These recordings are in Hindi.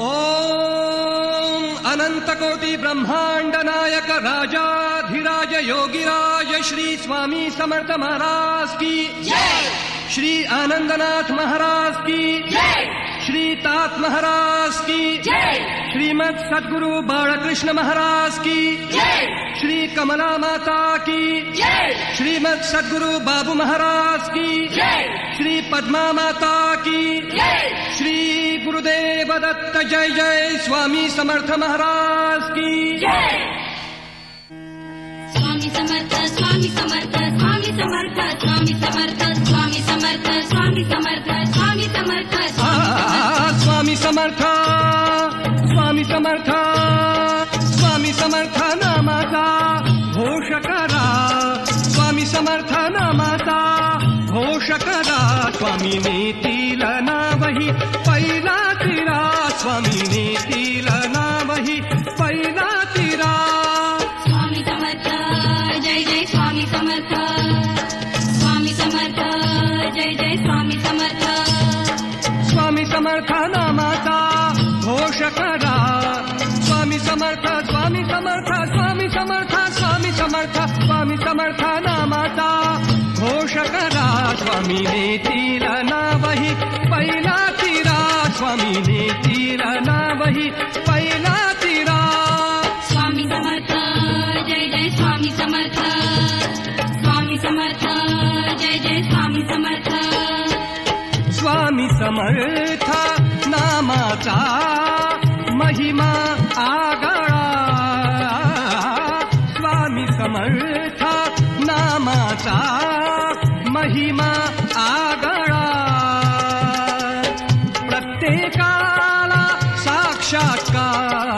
ॐ कोटि ब्रह्मांड नायक राजाधिराज योगिराज श्री स्वामी समर्थ महाराज की श्री आनंदनाथ महाराज की श्री तात महाराज की श्रीमद सदगुरु बालकृष्ण महाराज की। श्री कमला माता की। श्रीमद सदगुरु बाबू महाराज की। श्री पद्मा माता की। श्री गुरुदेव दत्त जय जय। स्वामी समर्थ महाराज की। स्वामी समर्थ स्वामी समर्थ स्वामी समर्थ स्वामी समर्थ स्वामी समर्थ स्वामी समर्थ स्वामी समर्थ। स्वामी समर्थना माता घोषकरा स्वामी समर्थ न माता घोषकरा स्वामि नीति लाना वहि परि रा स्वामी नीतिलना वहि परि रा स्वामी समर्थ जय जय स्वामी समर्था स्वामी समर्थ जय जय स्वामी समर्थ. स्वामी समर्थ न माता घोषकरा स्वामी समर्थ स्वामी समर्थ स्वामी समर्थ स्वामी समर्थ स्वामी समर्थ नामाचा. घोष करा स्वामी नेतील नावही पहिला तिरा. स्वामी नेतील नावही पहिला तिरा. स्वामी समर्थ जय जय स्वामी समर्थ. स्वामी समर्थ जय जय स्वामी समर्थ. स्वामी समर्थ नामाचा महिमा आगळा स्वामी समर्थ नामाचा महिमा आगळा प्रत्येकाला साक्षात्कार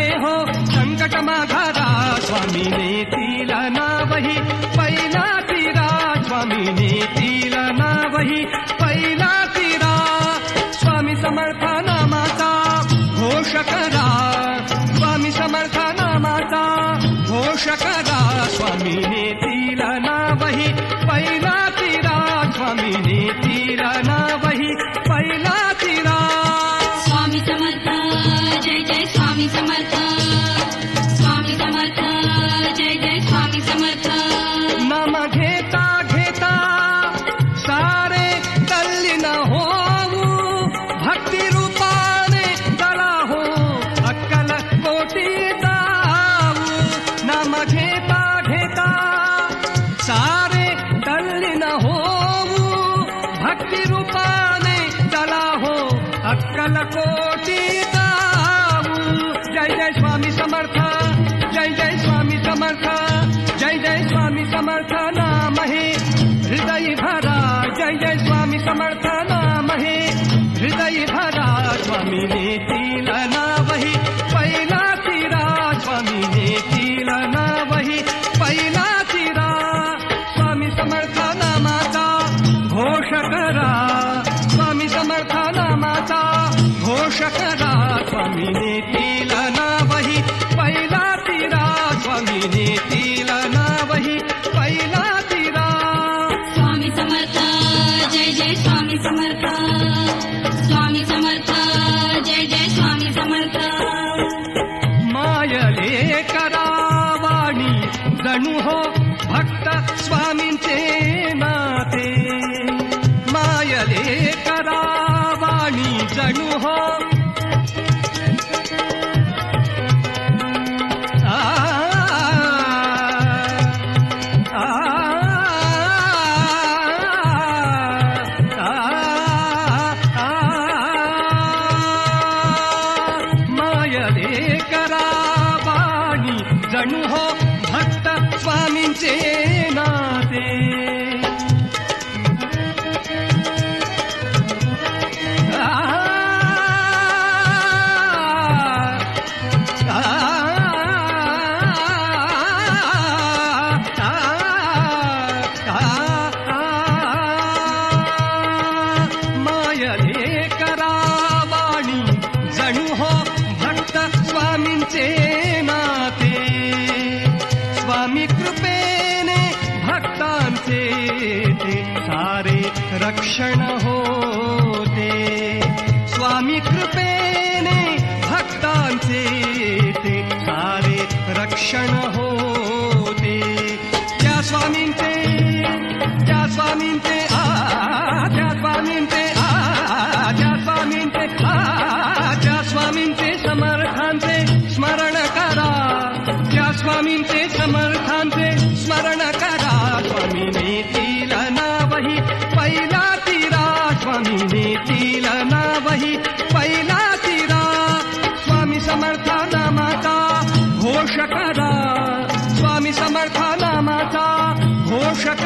जाते हो। संकट माघारा स्वामी ने नेतील नावही। पहिला तिरा, स्वामी नेतील नावही। पहिला तिरा, स्वामी समर्थ नामाचा घोष करा स्वामी समर्थ नामाचा घोष करा स्वामी ने नेतील नावही। पहिला तिरा, स्वामी नेतील नावही दा स्वमि तिलना वहि पैला तीरा स्वमिलना वहि पैदा तिरा स्वामी समर्था जय जय स्वामी समर्थ। శరణు హో భక్త స్వామించే क्षण होते। स्वामी कृपेने भक्तांचे ते सारे रक्षण होते। त्या स्वामींचे त्या स्वामींचे आ त्या स्वामींचे आ त्या स्वामींचे आ त्या स्वामींचे समर्थांचे स्मरण करा। त्या स्वामींचे समर्थांचे स्मरण करा। स्वामी ने नेतील नावही पैल स्वामी समर्था नाता घोषक